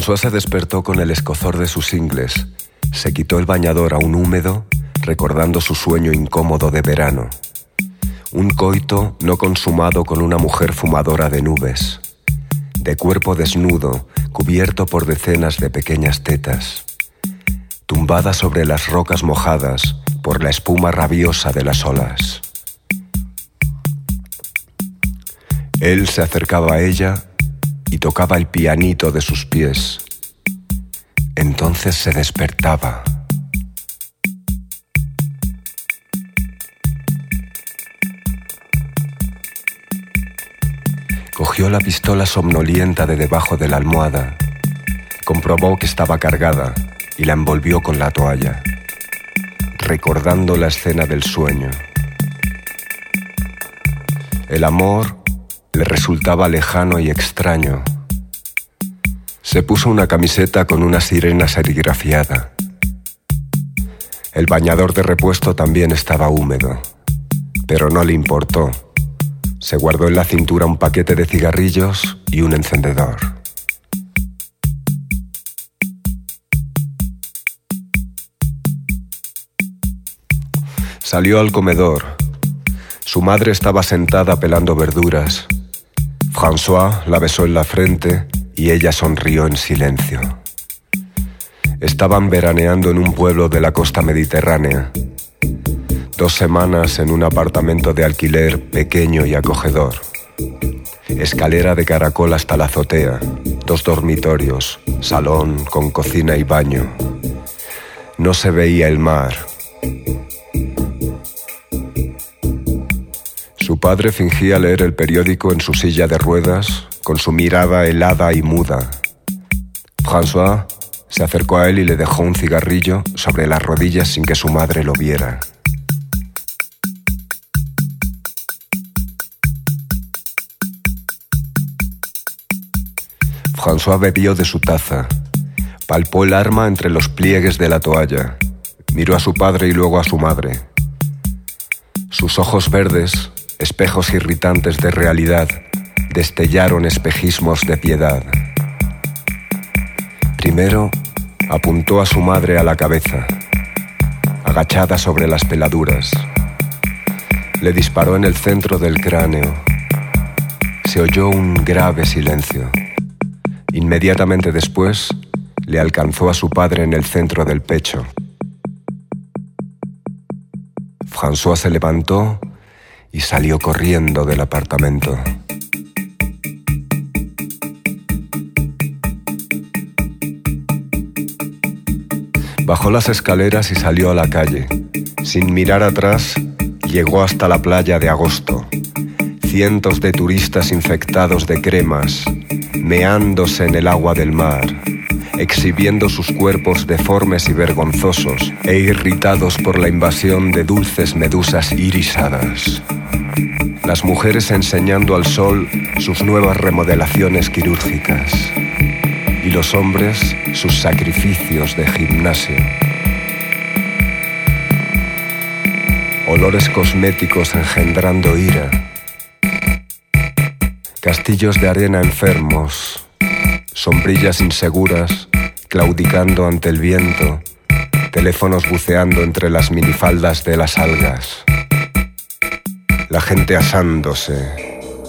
François se despertó con el escozor de sus ingles, se quitó el bañador aún húmedo, recordando su sueño incómodo de verano. Un coito no consumado con una mujer fumadora de nubes, de cuerpo desnudo, cubierto por decenas de pequeñas tetas, tumbada sobre las rocas mojadas por la espuma rabiosa de las olas. Él se acercaba a ella y tocaba el pianito de sus pies. Entonces se despertaba. Cogió la pistola somnolienta de debajo de la almohada, comprobó que estaba cargada y la envolvió con la toalla, recordando la escena del sueño. El amor le resultaba lejano y extraño. Se puso una camiseta con una sirena serigrafiada. El bañador de repuesto también estaba húmedo, pero no le importó. Se guardó en la cintura un paquete de cigarrillos y un encendedor. Salió al comedor. Su madre estaba sentada pelando verduras François la besó en la frente y ella sonrió en silencio. Estaban veraneando en un pueblo de la costa mediterránea. Dos semanas en un apartamento de alquiler pequeño y acogedor. Escalera de caracol hasta la azotea. Dos dormitorios, salón con cocina y baño. No se veía el mar, Su padre fingía leer el periódico en su silla de ruedas, con su mirada helada y muda. François se acercó a él y le dejó un cigarrillo sobre las rodillas sin que su madre lo viera. François bebió de su taza, palpó el arma entre los pliegues de la toalla, miró a su padre y luego a su madre. Sus ojos verdes espejos irritantes de realidad, destellaron espejismos de piedad. Primero apuntó a su madre a la cabeza, agachada sobre las peladuras. Le disparó en el centro del cráneo. Se oyó un grave silencio. Inmediatamente después, le alcanzó a su padre en el centro del pecho. François se levantó y salió corriendo del apartamento. Bajó las escaleras y salió a la calle. Sin mirar atrás, llegó hasta la playa de agosto. Cientos de turistas infectados de cremas, meándose en el agua del mar, exhibiendo sus cuerpos deformes y vergonzosos e irritados por la invasión de dulces medusas irisadas las mujeres enseñando al sol sus nuevas remodelaciones quirúrgicas y los hombres sus sacrificios de gimnasio. Olores cosméticos engendrando ira. Castillos de arena enfermos, sombrillas inseguras claudicando ante el viento, teléfonos buceando entre las minifaldas de las algas la gente asándose,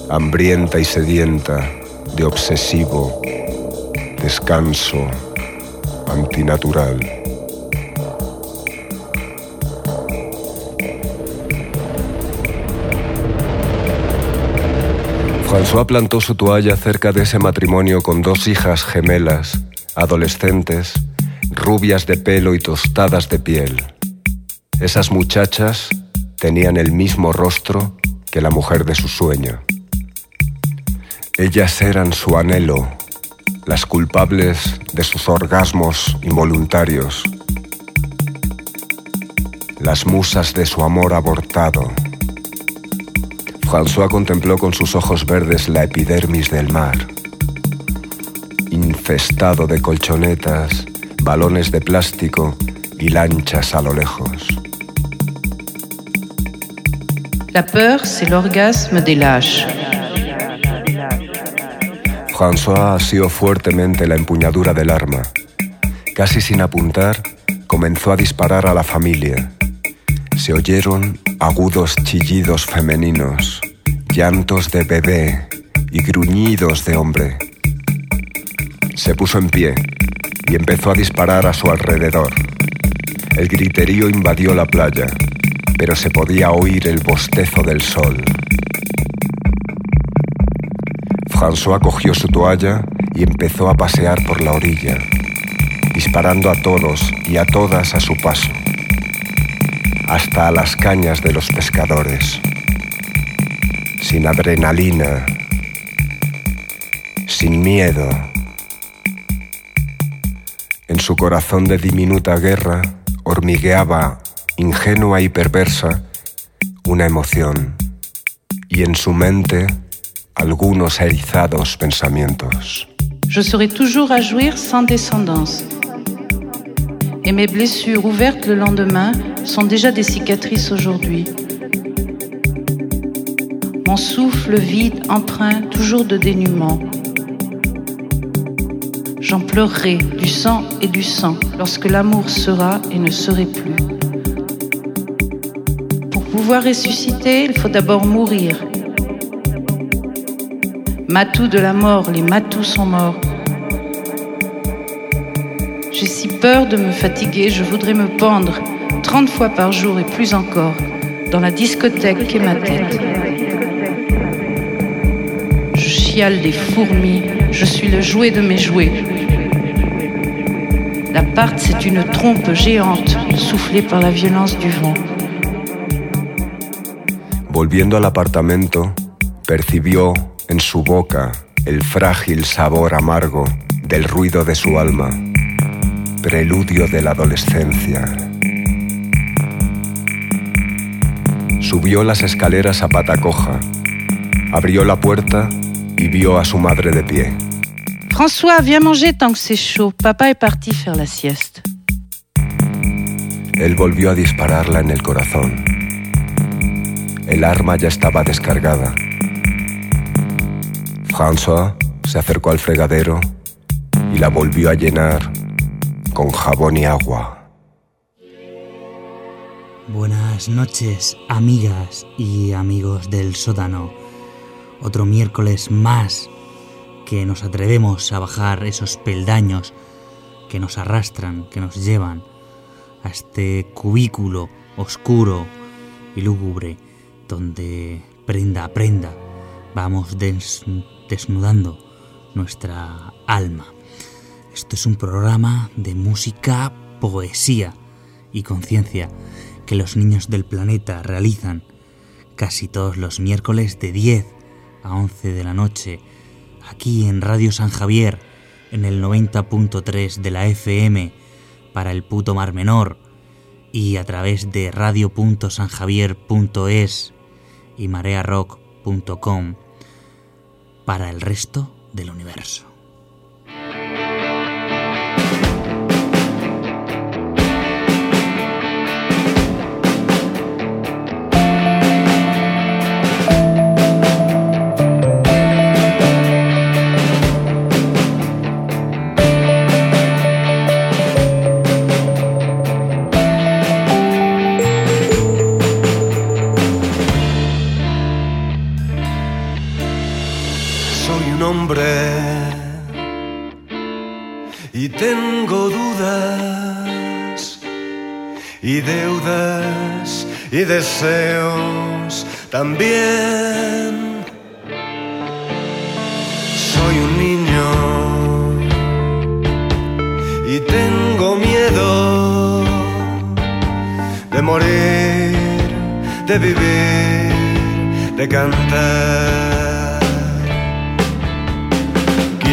hambrienta y sedienta, de obsesivo, descanso, antinatural. François plantó su toalla cerca de ese matrimonio con dos hijas gemelas, adolescentes, rubias de pelo y tostadas de piel. Esas muchachas tenían el mismo rostro que la mujer de su sueño. Ellas eran su anhelo, las culpables de sus orgasmos involuntarios, las musas de su amor abortado. François contempló con sus ojos verdes la epidermis del mar, infestado de colchonetas, balones de plástico y lanchas a lo lejos. La peur, c'est l'orgasme des lâches. François asió fuertemente la empuñadura del arma. Casi sin apuntar, comenzó a disparar a la familia. Se oyeron agudos chillidos femeninos, llantos de bebé y gruñidos de hombre. Se puso en pie y empezó a disparar a su alrededor. El griterío invadió la playa, pero se podía oír el bostezo del sol. François cogió su toalla y empezó a pasear por la orilla, disparando a todos y a todas a su paso, hasta a las cañas de los pescadores, sin adrenalina, sin miedo. En su corazón de diminuta guerra hormigueaba, ingenua y perversa, una emoción, y en su mente algunos erizados pensamientos. Je serai toujours à jouir sans descendance. Et mes blessures ouvertes le lendemain sont déjà des cicatrices aujourd'hui. Mon souffle vide empreint toujours de dénuement. J'en pleurerai du sang et du sang lorsque l'amour sera et ne serait plus. Pour pouvoir ressusciter, il faut d'abord mourir Matou de la mort, les matous sont morts. J'ai si peur de me fatiguer, je voudrais me pendre 30 fois par jour et plus encore dans la discothèque qu'est ma tête. Je chiale des fourmis, je suis le jouet de mes jouets. L'appart, c'est une trompe géante soufflée par la violence du vent. Volviendo al apartamento, percibió en su boca el frágil sabor amargo del ruido de su alma, preludio de la adolescencia. Subió las escaleras a pata coja, abrió la puerta y vio a su madre de pie. François, viens manger tant que c'est chaud. Papa est parti faire la sieste. Él volvió a dispararla en el corazón. El arma ya estaba descargada. François se acercó al fregadero y la volvió a llenar con jabón y agua. Buenas noches, amigas y amigos del sótano. Otro miércoles más que nos atrevemos a bajar esos peldaños que nos arrastran, que nos llevan a este cubículo oscuro y lúgubre donde prenda a prenda vamos desnudando nuestra alma. Esto es un programa de música, poesía y conciencia que los niños del planeta realizan casi todos los miércoles de 10 a 11 de la noche aquí en Radio San Javier en el 90.3 de la FM para el puto Mar Menor y a través de radio.sanjavier.es y marearock.com para el resto del universo. Y deseos también. Soy un niño y tengo miedo de morir, de vivir, de cantar.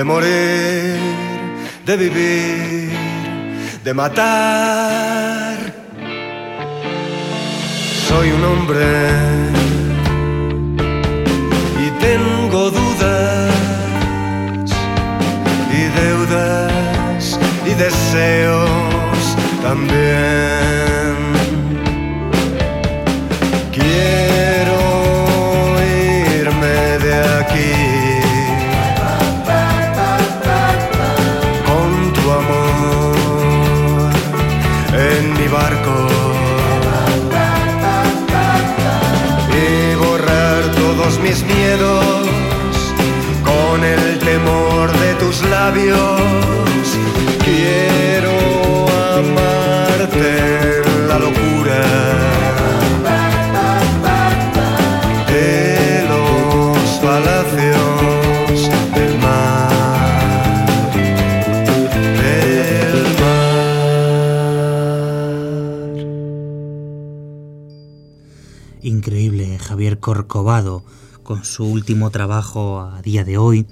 de morir, de vivir, de matar. Soy un hombre y tengo dudas y deudas y deseos también. Quiero labios. Quiero amarte en la locura de los palacios del mar, del mar. Increíble Javier Corcovado con su último trabajo a día de hoy,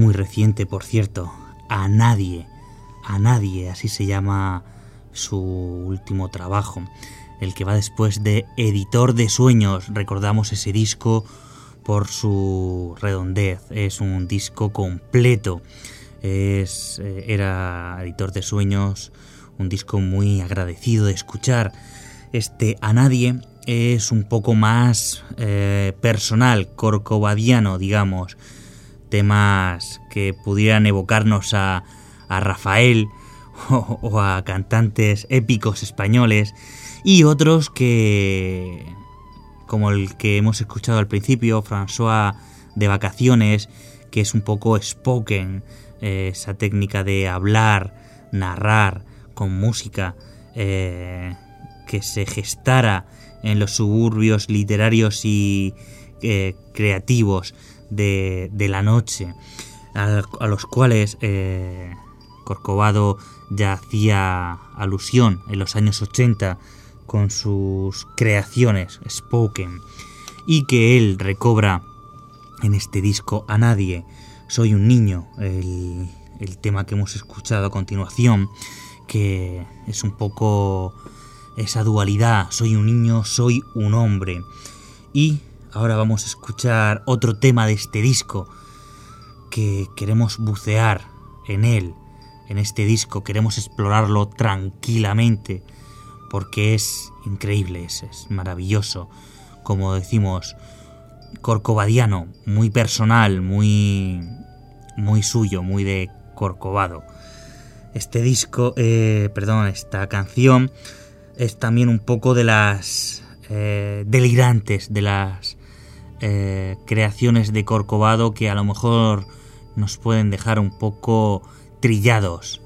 muy reciente por cierto, A Nadie, A Nadie, así se llama su último trabajo, el que va después de Editor de Sueños, recordamos ese disco por su redondez, es un disco completo, es, eh, era Editor de Sueños, un disco muy agradecido de escuchar. Este A Nadie es un poco más eh, personal, corcovadiano, digamos. Temas que pudieran evocarnos a, a Rafael o, a cantantes épicos españoles y otros que, como el que hemos escuchado al principio, François de vacaciones, que es un poco spoken, eh, esa técnica de hablar, narrar con música, eh, que se gestara en los suburbios literarios y eh, creativos de, de, la noche, a, los cuales eh, Corcovado ya hacía alusión en los años 80 con sus creaciones spoken y que él recobra en este disco a nadie. Soy un niño, el, el tema que hemos escuchado a continuación, que es un poco esa dualidad, soy un niño, soy un hombre. Y ahora vamos a escuchar otro tema de este disco, que queremos bucear en él, en este disco, queremos explorarlo tranquilamente, porque es increíble, es, maravilloso, como decimos, corcovadiano, muy personal, muy, muy suyo, muy de Corcovado. Este disco, eh, perdón, esta canción es también un poco de las eh, delirantes, de las eh, creaciones de Corcovado que a lo mejor nos pueden dejar un poco trillados.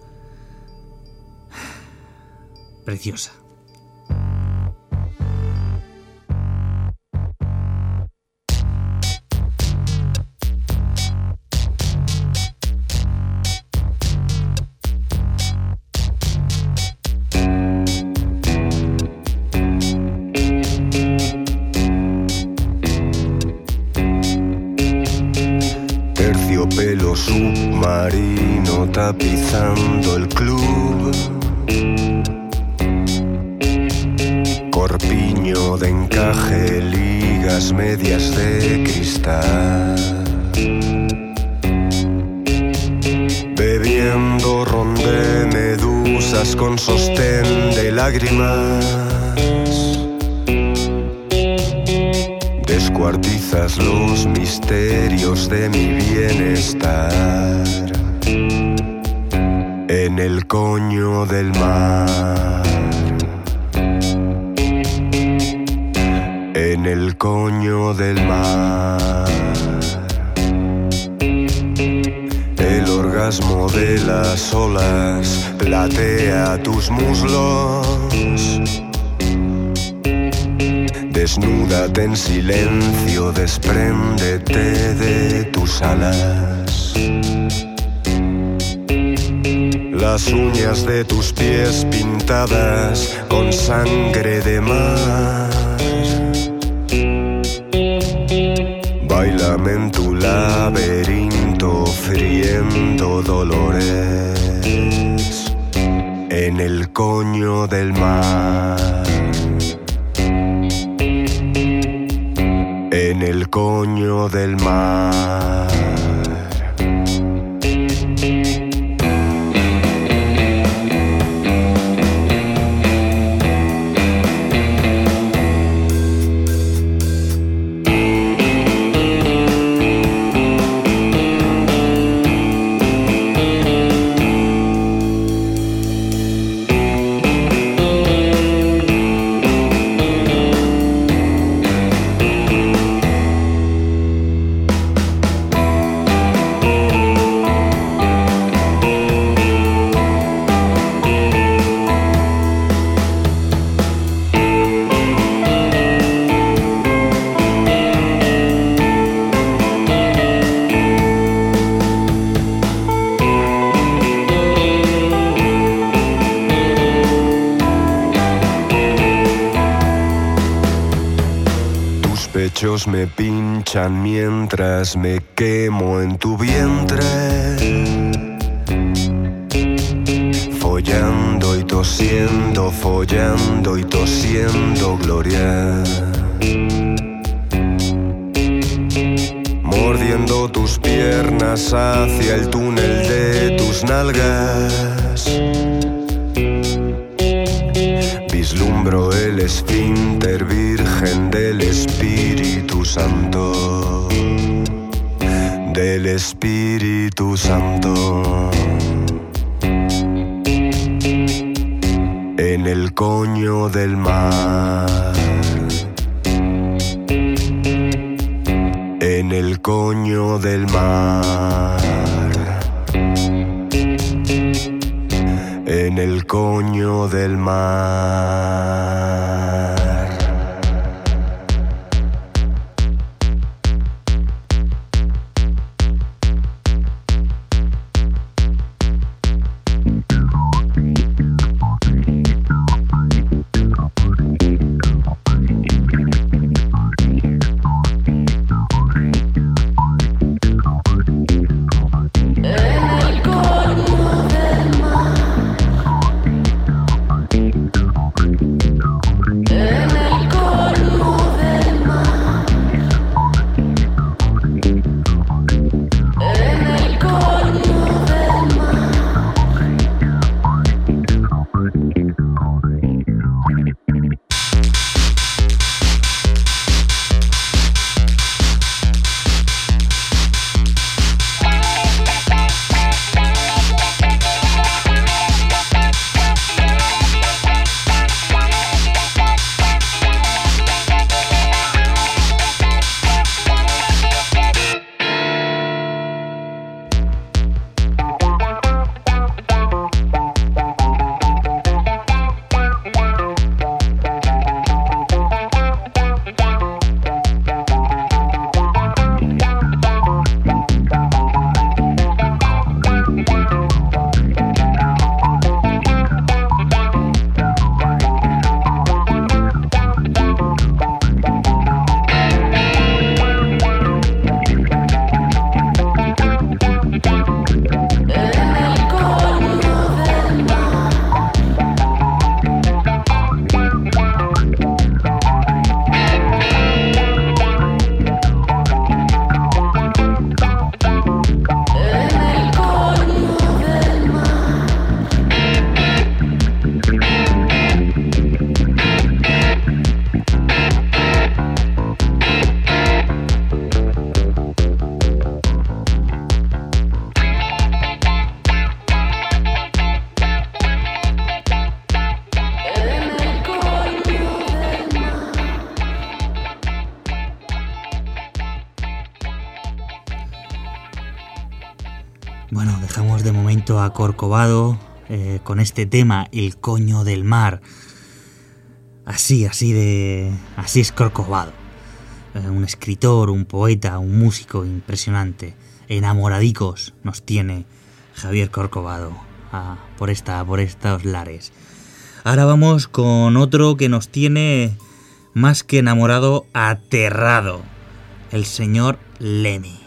Preciosa. Submarino tapizando el club. Corpiño de encaje, ligas medias de cristal. Bebiendo ron de medusas con sostén de lágrimas. Descuartizas los misterios de mi bienestar en el coño del mar. En el coño del mar. El orgasmo de las olas platea tus muslos. Desnúdate en silencio, despréndete de tus alas. Las uñas de tus pies pintadas con sangre de mar. Bailame en tu laberinto, fríe tosiendo dolores en el coño del mar. En el coño del mar. Me pinchan mientras me quemo en tu vientre. Follando y tosiendo, follando y tosiendo, Gloria. Mordiendo tus piernas hacia el túnel de tus nalgas. Espíritu Santo. En el coño del mar. En el coño del mar. Corcovado eh, con este tema, El coño del mar. Así, así de. Así es Corcovado. Eh, un escritor, un poeta, un músico impresionante. Enamoradicos nos tiene Javier Corcovado ah, por, esta, por estos lares. Ahora vamos con otro que nos tiene más que enamorado, aterrado. El señor Lemmy.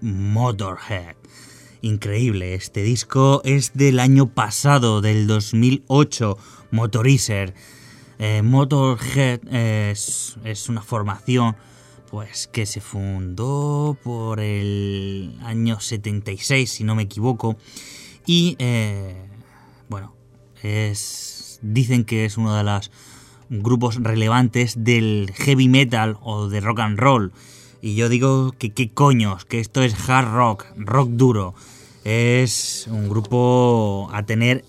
Motorhead. Increíble, este disco es del año pasado, del 2008, Motorizer. Eh, Motorhead es, una formación pues que se fundó por el año 76, si no me equivoco, y eh, bueno, es, dicen que es uno de los grupos relevantes del heavy metal o de rock and roll. Y yo digo que qué coños, que esto es hard rock, rock duro. Es un grupo a tener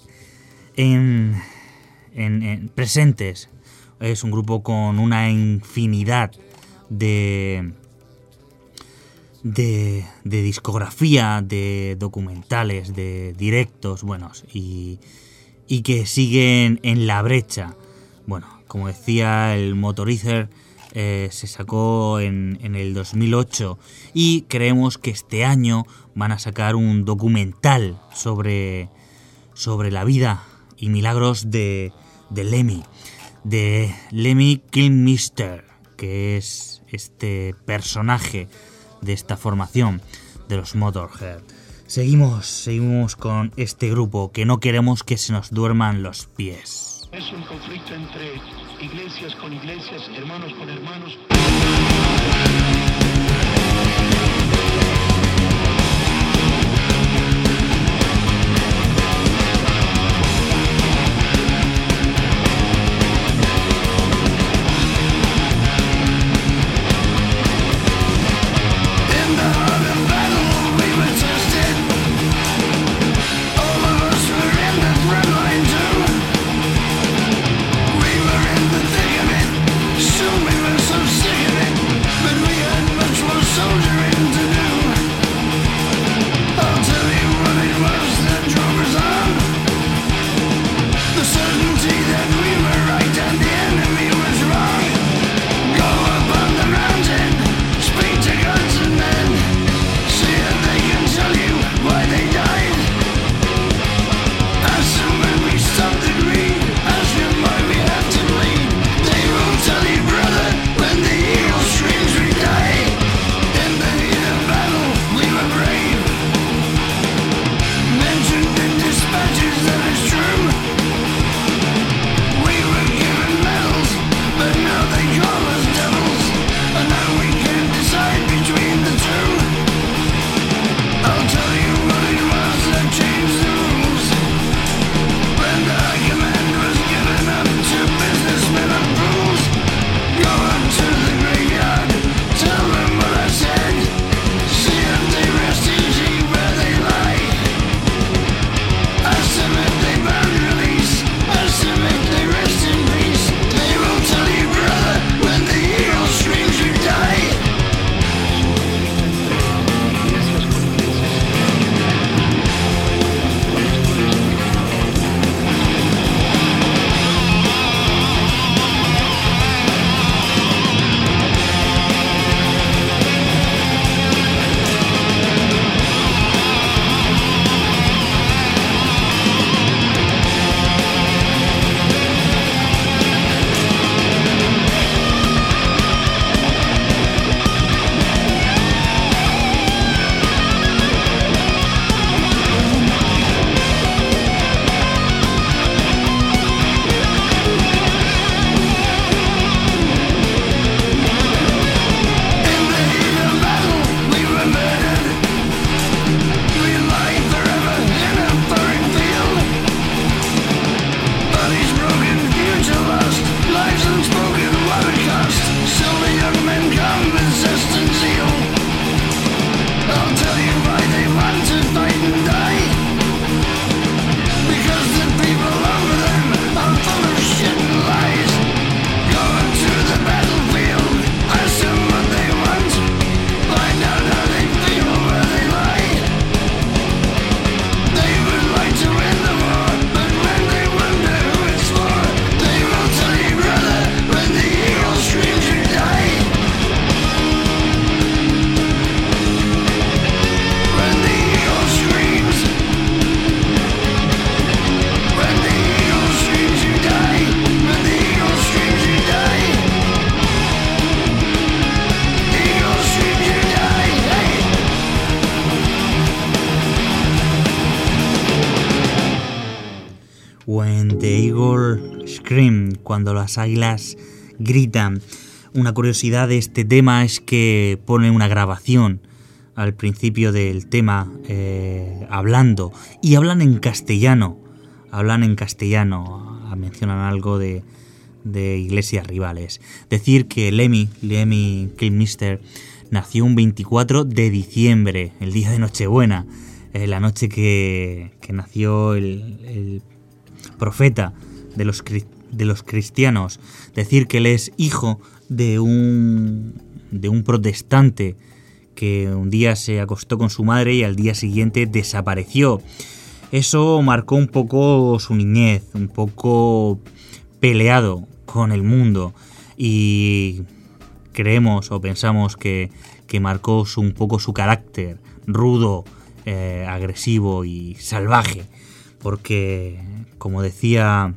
en, en, presentes. Es un grupo con una infinidad de, de, de, discografía, de documentales, de directos buenos y, y que siguen en la brecha. Bueno, como decía, el Motorizer eh, se sacó en, el 2008 y creemos que este año van a sacar un documental sobre, sobre la vida y milagros de, de Lemmy, de Lemmy Kilmister, que es este personaje de esta formación de los Motorhead. Seguimos, seguimos con este grupo que no queremos que se nos duerman los pies. Es un conflicto entre iglesias con iglesias, hermanos con hermanos. Cuando las águilas gritan. Una curiosidad de este tema es que pone una grabación al principio del tema eh, hablando y hablan en castellano. Hablan en castellano, mencionan algo de, iglesias rivales. Decir que Lemmy, Lemmy Kilmister, nació un 24 de diciembre, el día de Nochebuena, eh, la noche que, nació el, profeta de los, de los cristianos. Decir que él es hijo de un, de un protestante que un día se acostó con su madre y al día siguiente desapareció. Eso marcó un poco su niñez, un poco peleado con el mundo y creemos o pensamos que, marcó un poco su carácter rudo, eh, agresivo y salvaje, porque como decía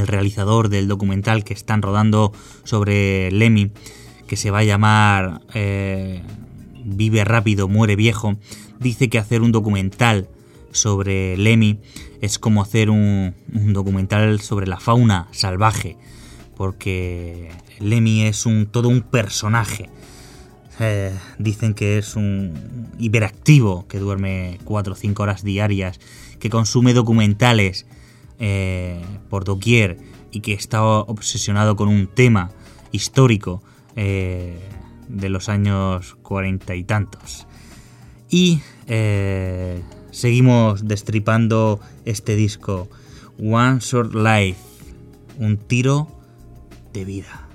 el realizador del documental que están rodando sobre Lemmy, que se va a llamar eh, Vive rápido, muere viejo, dice que hacer un documental sobre Lemmy es como hacer un, documental sobre la fauna salvaje, porque Lemmy es un, todo un personaje. Eh, dicen que es un hiperactivo, que duerme 4 o 5 horas diarias, que consume documentales eh, por doquier y que está obsesionado con un tema histórico eh, de los años cuarenta y tantos. Y eh, seguimos destripando este disco, One Short Life, un tiro de vida.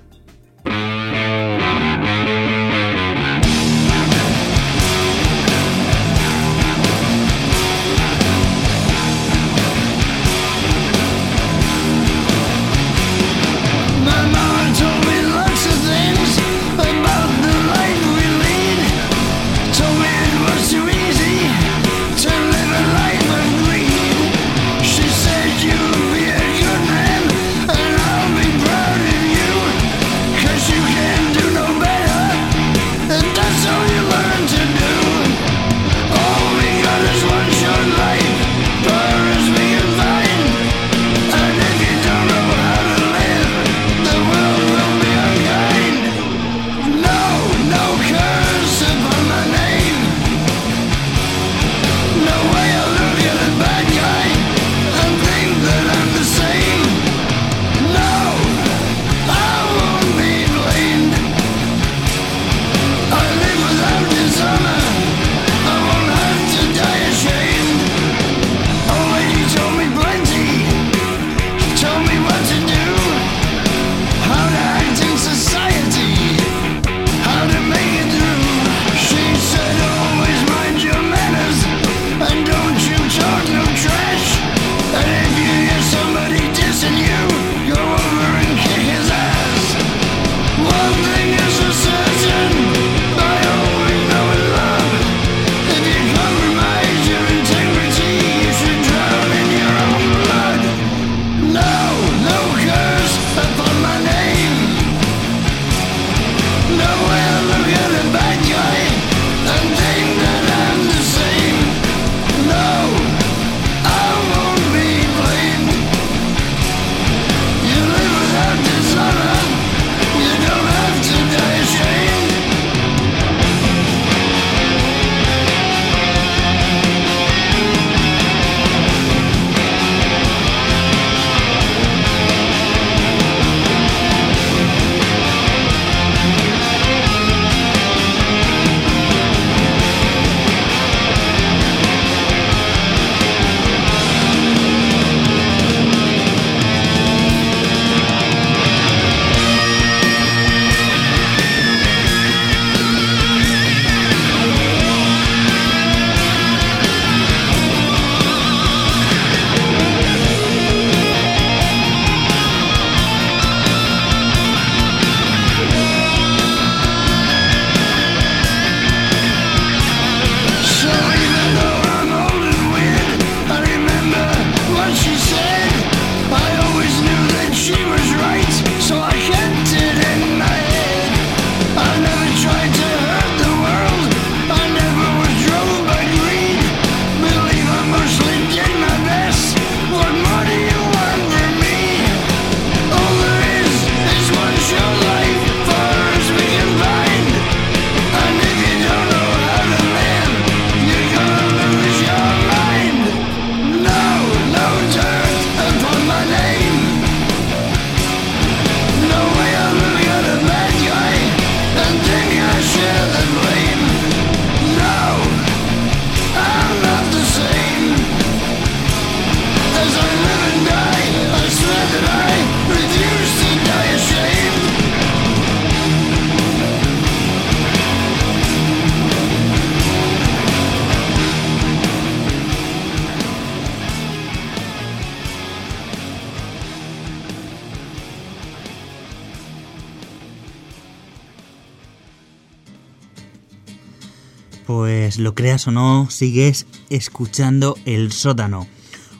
Lo creas o no, sigues escuchando El Sótano,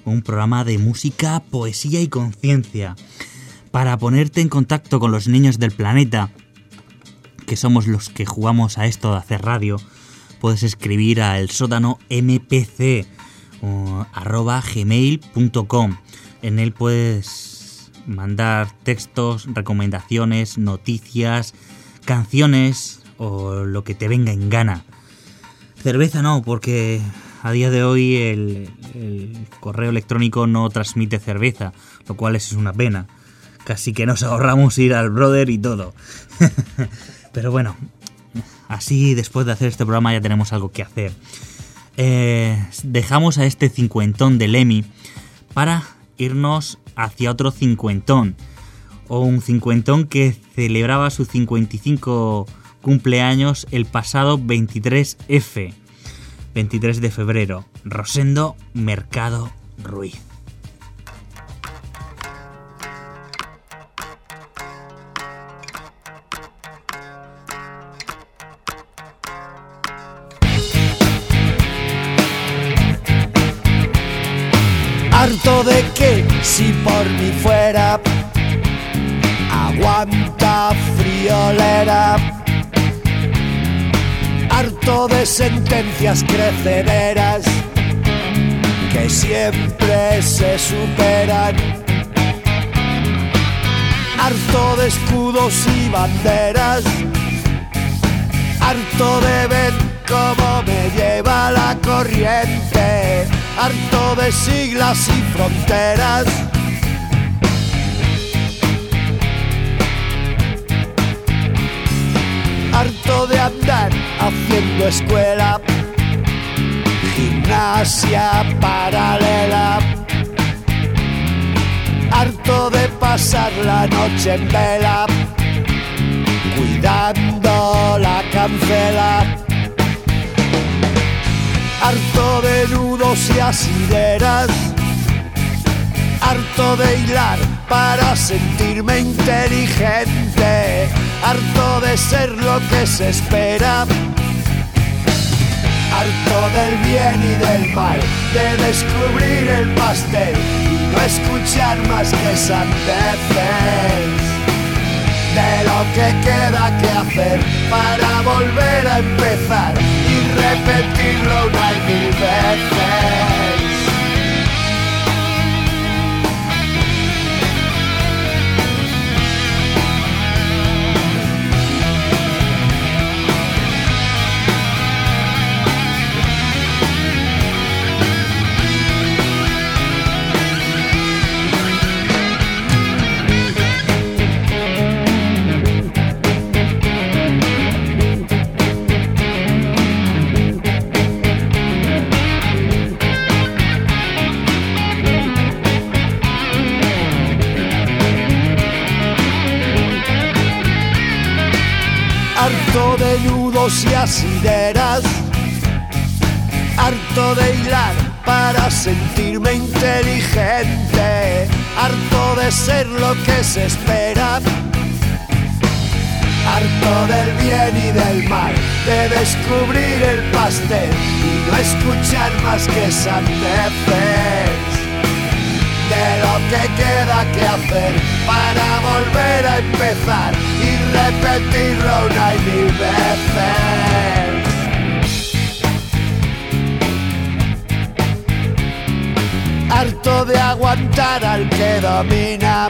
un programa de música, poesía y conciencia. Para ponerte en contacto con los niños del planeta, que somos los que jugamos a esto de hacer radio, puedes escribir a el sótano mpc. En él puedes mandar textos, recomendaciones, noticias, canciones o lo que te venga en gana. Cerveza no, porque a día de hoy el, correo electrónico no transmite cerveza, lo cual es una pena. Casi que nos ahorramos ir al brother y todo. Pero bueno, así después de hacer este programa ya tenemos algo que hacer. Eh, dejamos a este cincuentón de Lemmy para irnos hacia otro cincuentón. O un cincuentón que celebraba su 55 cumpleaños el pasado 23F, 23 de febrero, Rosendo Mercado Ruiz. Harto de que si por mí fuera harto de sentencias crecederas que siempre se superan. Harto de escudos y banderas, harto de ver cómo me lleva la corriente, harto de siglas y fronteras harto de andar haciendo escuela, gimnasia paralela, harto de pasar la noche en vela, cuidando la cancela, harto de nudos y asideras, harto de hilar para sentirme inteligente harto de ser lo que se espera, harto del bien y del mal, de descubrir el pastel y no escuchar más que sandeces. De lo que queda que hacer para volver a empezar y repetirlo una y mil veces. Y asideras, harto de hilar para sentirme inteligente, harto de ser lo que se espera, harto del bien y del mal, de descubrir el pastel y no escuchar más que sandeces de lo que queda que hacer para volver a empezar y repetirlo una y mil veces. Harto de aguantar al que domina,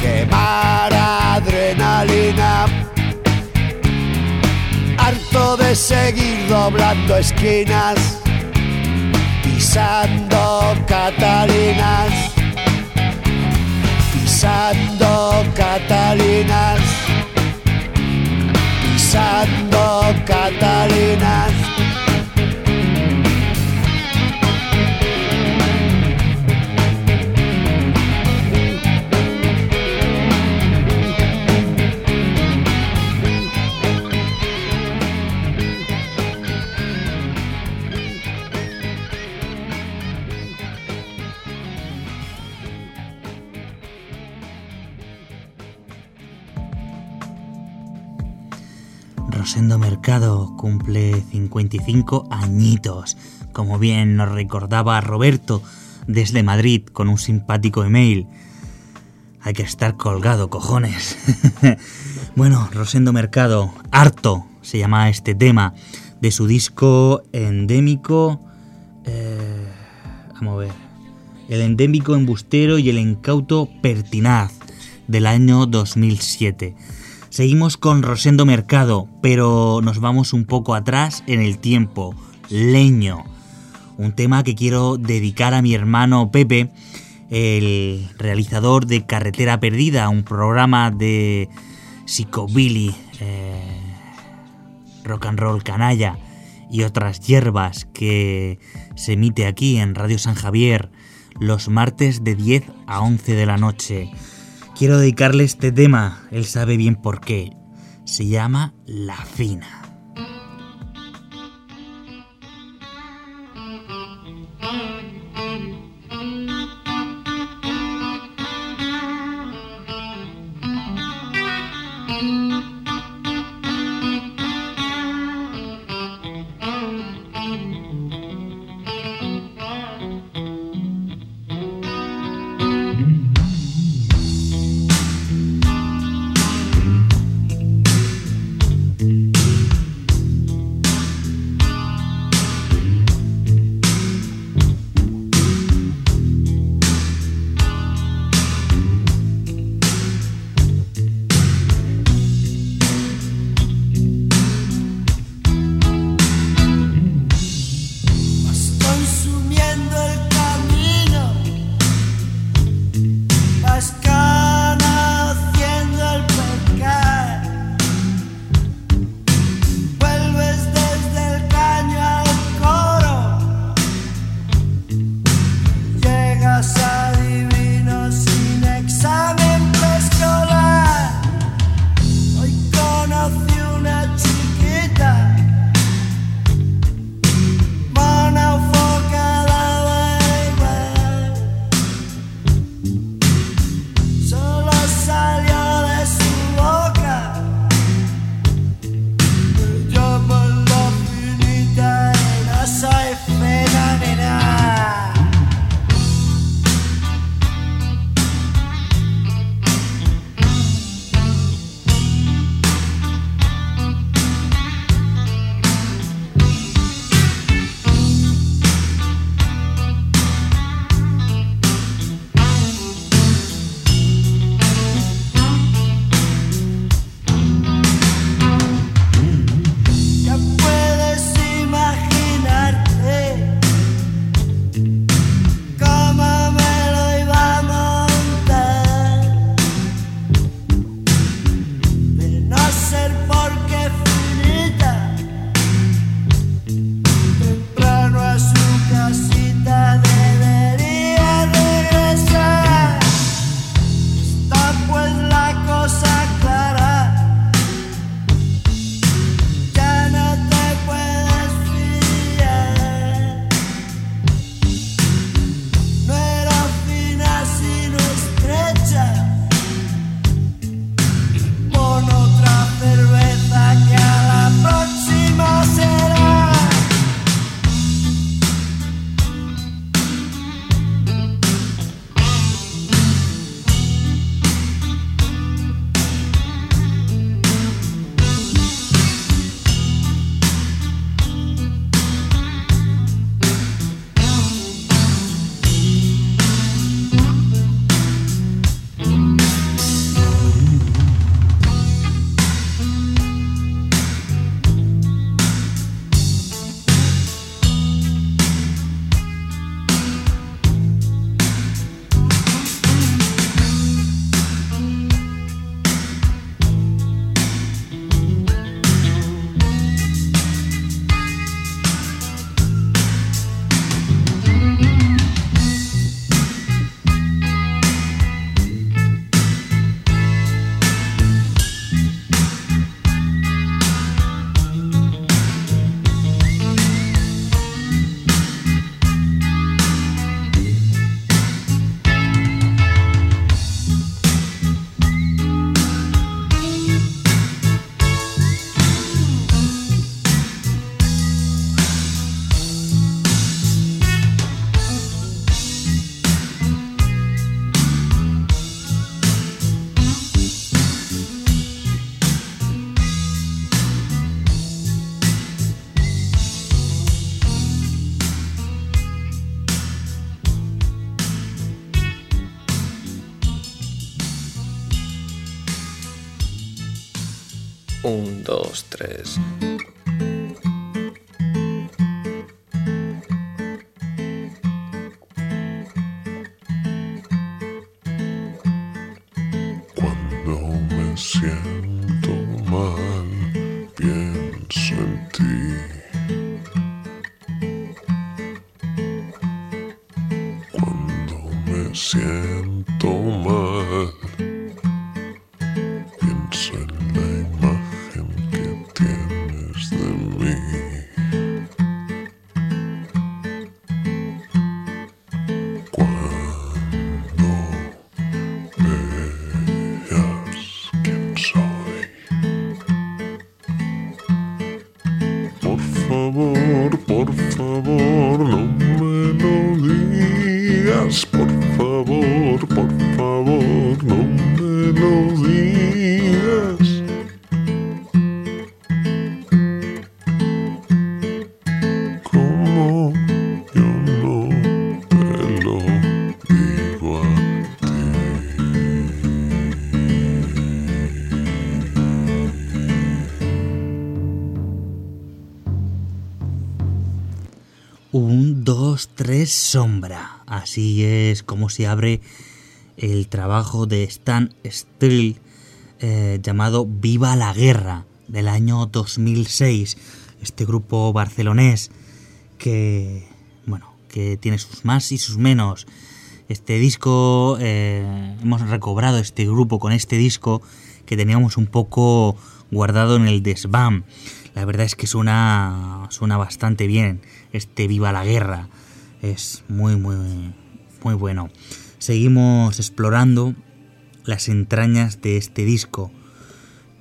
quemar adrenalina. Harto de seguir doblando esquinas pisando Catalinas, pisando Catalinas, pisando Catalinas. Mercado cumple 55 añitos, como bien nos recordaba Roberto desde Madrid con un simpático email. Hay que estar colgado, cojones. bueno, Rosendo Mercado, harto se llama este tema de su disco endémico. Eh, vamos a ver. El endémico embustero y el incauto pertinaz del año 2007. Seguimos con Rosendo Mercado, pero nos vamos un poco atrás en el tiempo. Leño. Un tema que quiero dedicar a mi hermano Pepe, el realizador de Carretera Perdida, un programa de psicobilly, eh, rock and roll canalla y otras hierbas que se emite aquí en Radio San Javier los martes de 10 a 11 de la noche quiero dedicarle este tema, él sabe bien por qué. Se llama La Fina. dos, tres. Un, dos, tres. sombra. Así es como se abre el trabajo de Stan Strill eh, llamado Viva la Guerra del año 2006. Este grupo barcelonés que, bueno, que tiene sus más y sus menos. Este disco, eh, hemos recobrado este grupo con este disco que teníamos un poco guardado en el desván. La verdad es que suena, suena bastante bien este Viva la Guerra es muy, muy, muy bueno. Seguimos explorando las entrañas de este disco.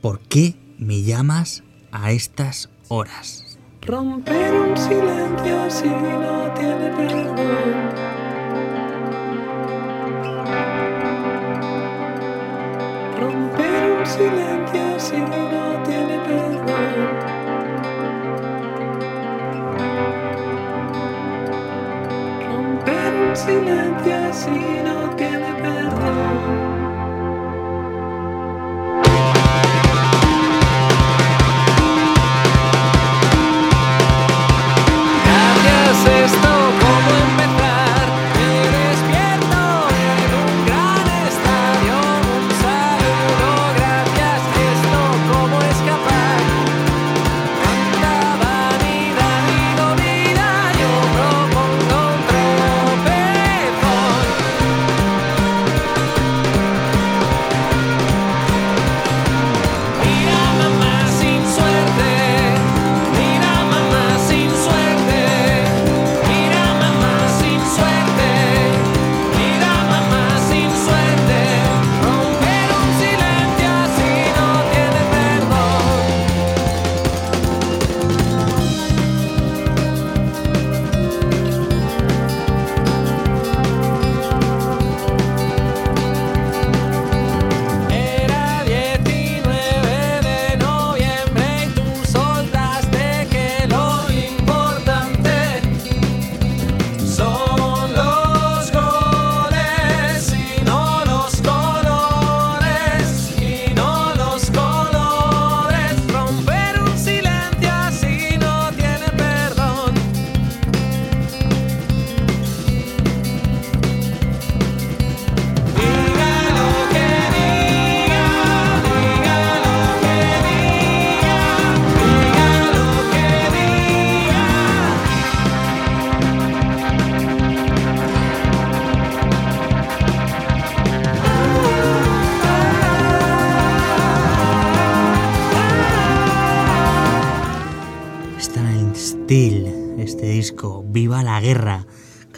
¿Por qué me llamas a estas horas? Romper un silencio si no tiene perdón. Romper un silencio silencio si no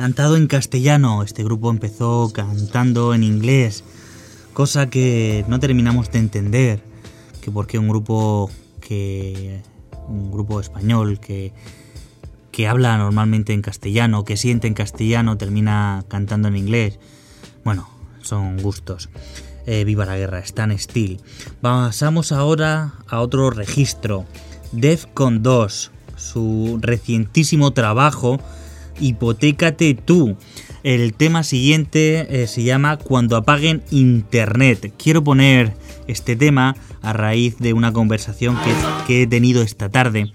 cantado en castellano. Este grupo empezó cantando en inglés, cosa que no terminamos de entender, que porque un grupo que un grupo español que que habla normalmente en castellano, que siente en castellano, termina cantando en inglés. Bueno, son gustos. Eh, viva la guerra, Stan Steel. Pasamos ahora a otro registro. Defcon 2, su recientísimo trabajo Hipotécate tú. El tema siguiente eh, se llama Cuando apaguen Internet. Quiero poner este tema a raíz de una conversación que, he tenido esta tarde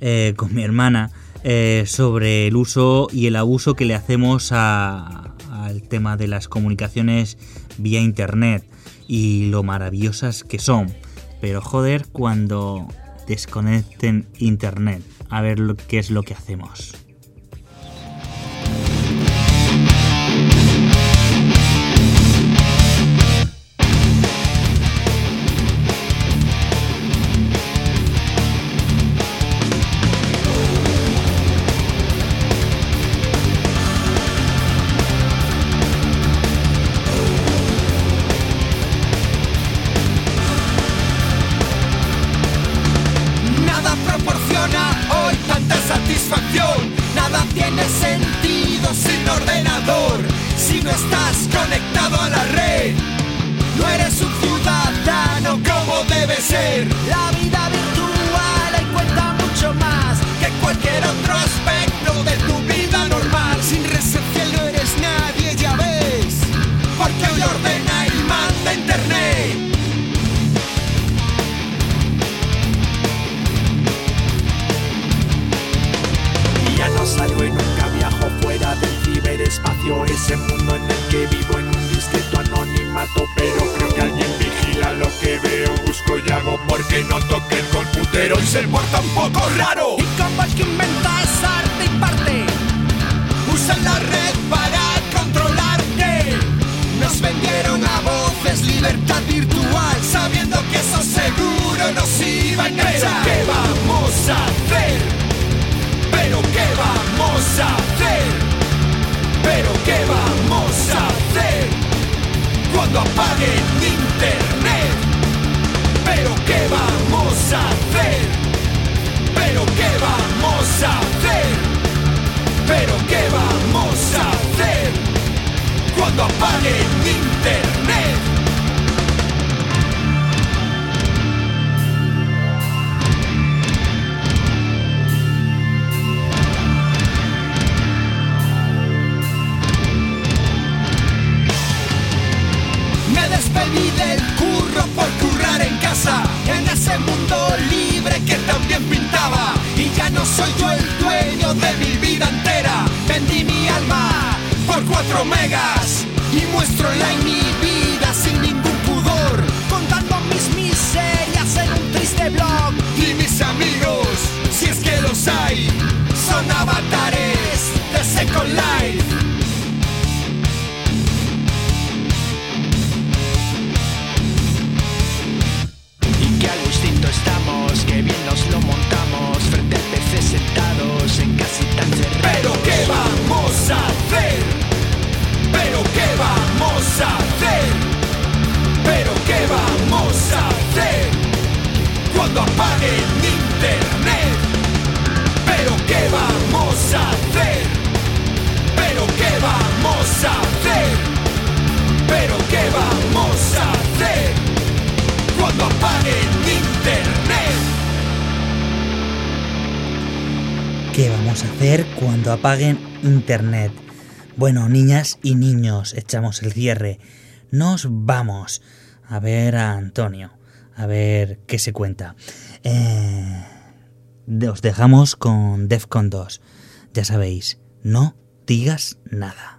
eh, con mi hermana eh, sobre el uso y el abuso que le hacemos al tema de las comunicaciones vía Internet y lo maravillosas que son. Pero joder, cuando desconecten Internet, a ver lo, qué es lo que hacemos. Pero ¿qué vamos a hacer? Pero ¿qué vamos a hacer? Pero ¿qué vamos a hacer? Cuando apaguen internet. Pero ¿qué vamos a hacer? Pero ¿qué vamos a hacer? Pero ¿qué vamos a hacer? Cuando apaguen internet. olvide el curro por currar en casa, en ese mundo libre que también pintaba. Y ya no soy yo el dueño de mi vida entera. Vendí mi alma por cuatro megas y muestro online mi vida sin ningún pudor, contando mis miserias en un triste blog. Y mis amigos, si es que los hay, son avatares de Second Life. hacer? ¿Pero qué vamos a hacer? ¿Pero qué vamos a hacer? Cuando apaguen internet. ¿Pero qué vamos a hacer? ¿Pero qué vamos a hacer? ¿Pero qué vamos a hacer? Cuando apaguen internet. ¿Qué vamos a hacer cuando apaguen Internet. Bueno, niñas y niños, echamos el cierre. Nos vamos a ver a Antonio, a ver qué se cuenta. Eh, os dejamos con DEFCON 2. Ya sabéis, no digas nada.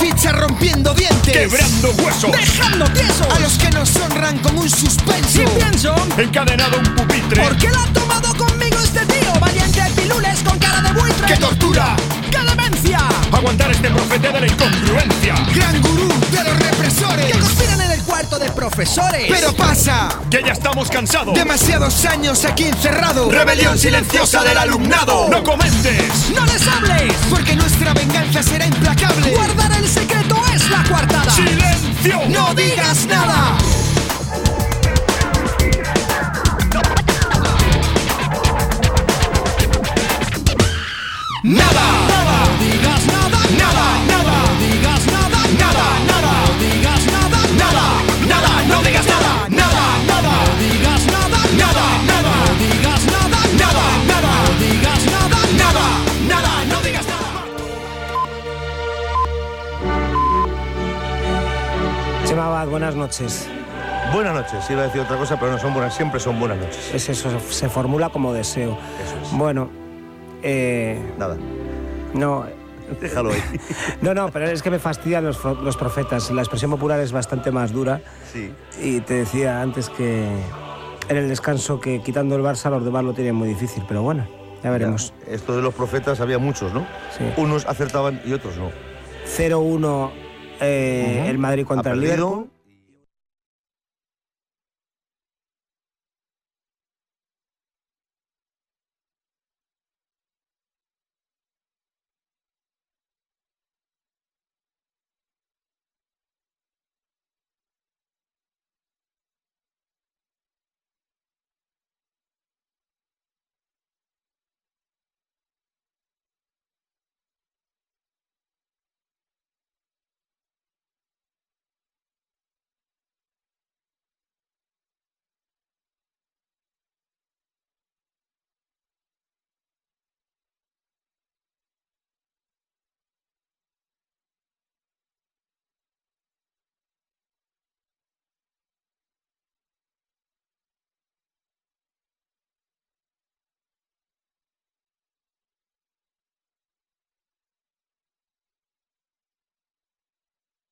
Fichas rompiendo dientes. Quebrando huesos. ¡Dejando tiesos! A los que nos honran con un suspenso. ¡Sin pienso! Encadenado un pupitre. ¿Por qué lo ha tomado conmigo este tío? Valiente pilules con cara de buitre. ¡Qué tortura! ¡Qué Aguantar este profeta de la incongruencia. Gran gurú de los represores. Que conspiran en el cuarto de profesores. Pero pasa. Que ya estamos cansados. Demasiados años aquí encerrados. Rebelión silenciosa del alumnado. No comentes. No les hables. Porque nuestra venganza será implacable. Guardar el secreto es la coartada. ¡Silencio! ¡No digas nada! ¡Nada! Noches. Buenas noches, iba a decir otra cosa, pero no son buenas, siempre son buenas noches. Es eso, se formula como deseo. Eso es. Bueno, eh, Nada, no, déjalo ahí. no, no, pero es que me fastidian los, los profetas. La expresión popular es bastante más dura. Sí. Y te decía antes que en el descanso que quitando el Barça los demás lo tienen muy difícil, pero bueno, ya veremos. Ya, Esto de los profetas había muchos, ¿no? Sí. Unos acertaban y otros no. 0-1 eh, Ujú. el Madrid contra el. Liverpool.